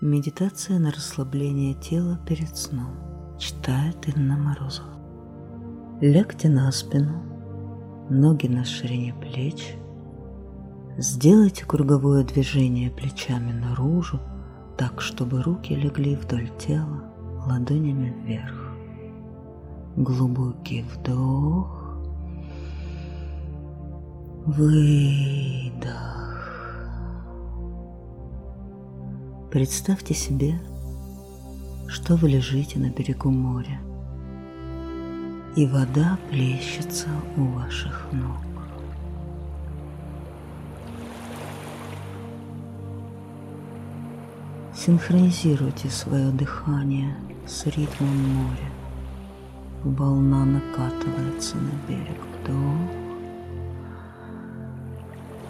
Медитация на расслабление тела перед сном. Читает Инна Морозова. Лягте на спину, ноги на ширине плеч. Сделайте круговое движение плечами наружу, так, чтобы руки легли вдоль тела, ладонями вверх. Глубокий вдох, выдох. Представьте себе, что вы лежите на берегу моря, и вода плещется у ваших ног. Синхронизируйте свое дыхание с ритмом моря. Волна накатывается на берег вдох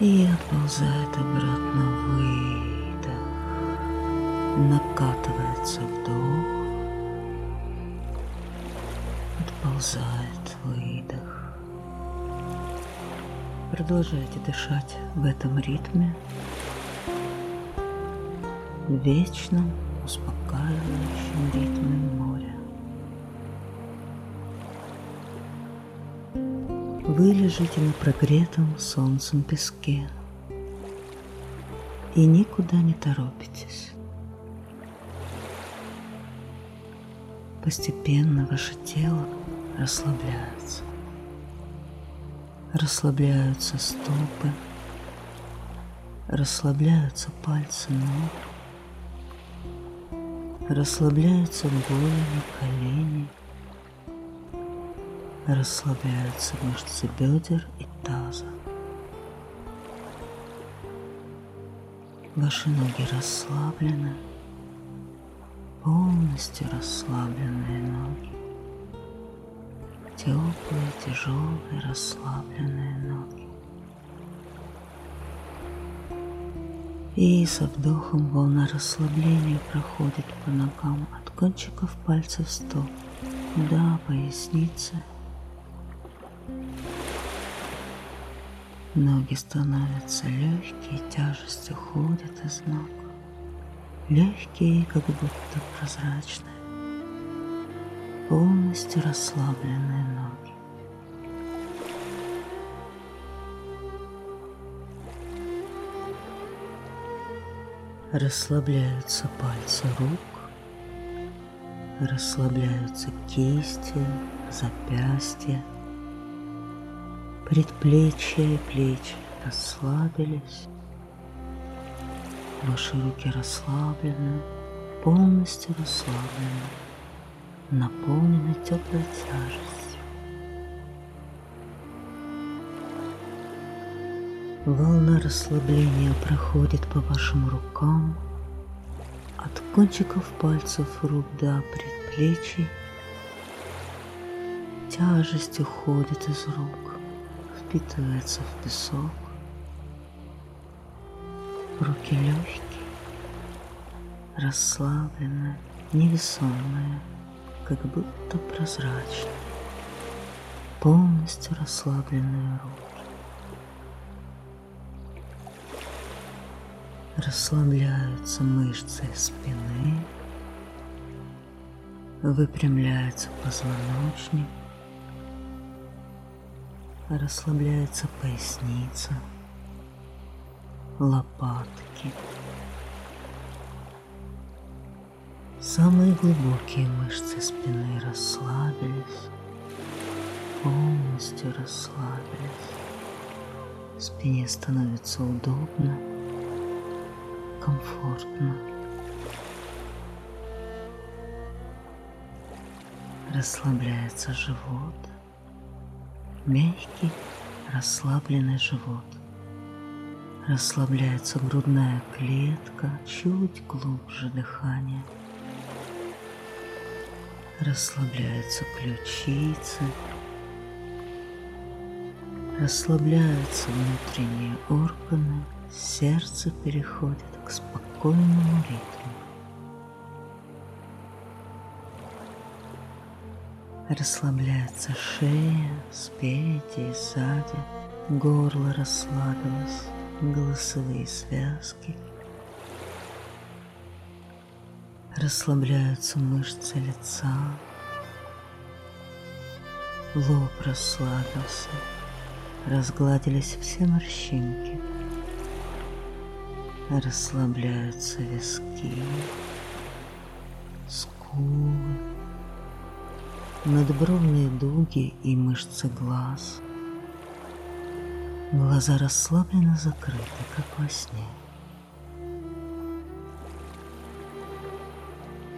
и отползает обратно выдох накатывается вдох, отползает выдох. Продолжайте дышать в этом ритме, вечном успокаивающем ритме моря. Вы лежите на прогретом солнцем песке и никуда не торопитесь. Постепенно ваше тело расслабляется. Расслабляются стопы, расслабляются пальцы ног, расслабляются голени, колени, расслабляются мышцы бедер и таза. Ваши ноги расслаблены, полностью расслабленные ноги. Теплые, тяжелые, расслабленные ноги. И со вдохом волна расслабления проходит по ногам от кончиков пальцев стоп до поясницы. Ноги становятся легкие, тяжесть уходит из ног легкие, как будто прозрачные, полностью расслабленные ноги. Расслабляются пальцы рук, расслабляются кисти, запястья, предплечья и плечи расслабились. Ваши руки расслаблены, полностью расслаблены, наполнены теплой тяжестью. Волна расслабления проходит по вашим рукам, от кончиков пальцев рук до предплечий. Тяжесть уходит из рук, впитывается в песок. Руки легкие, расслабленные, невесомые, как будто прозрачные, полностью расслабленные руки. Расслабляются мышцы спины, выпрямляется позвоночник, расслабляется поясница – лопатки. Самые глубокие мышцы спины расслабились, полностью расслабились. Спине становится удобно, комфортно. Расслабляется живот, мягкий, расслабленный живот – Расслабляется грудная клетка, чуть глубже дыхание. Расслабляются ключицы. Расслабляются внутренние органы. Сердце переходит к спокойному ритму. Расслабляется шея спереди и сзади. Горло расслабилось голосовые связки, Расслабляются мышцы лица, лоб расслабился, разгладились все морщинки, расслабляются виски, скулы, надбровные дуги и мышцы глаз. Глаза расслабленно закрыты, как во сне.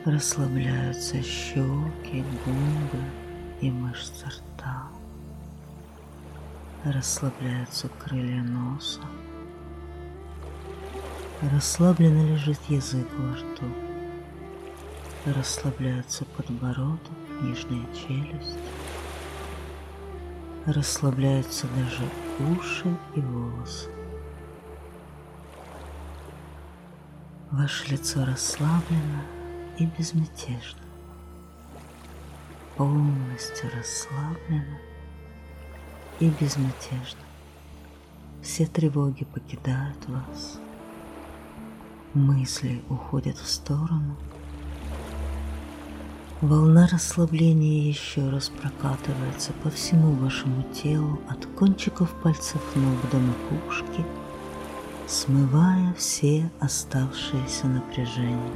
Расслабляются щеки, губы и мышцы рта. Расслабляются крылья носа. Расслабленно лежит язык во рту. Расслабляется подбородок, нижняя челюсть. Расслабляются даже уши и волосы. Ваше лицо расслаблено и безмятежно, полностью расслаблено и безмятежно. Все тревоги покидают вас, мысли уходят в сторону, Волна расслабления еще раз прокатывается по всему вашему телу от кончиков пальцев ног до макушки, смывая все оставшиеся напряжения.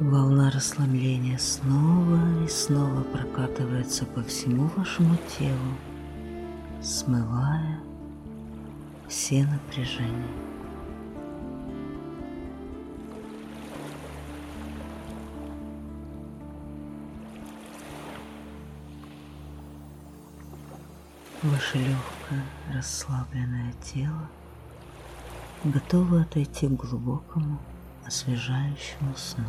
Волна расслабления снова и снова прокатывается по всему вашему телу, смывая все напряжения. Ваше легкое, расслабленное тело готово отойти к глубокому, освежающему сну.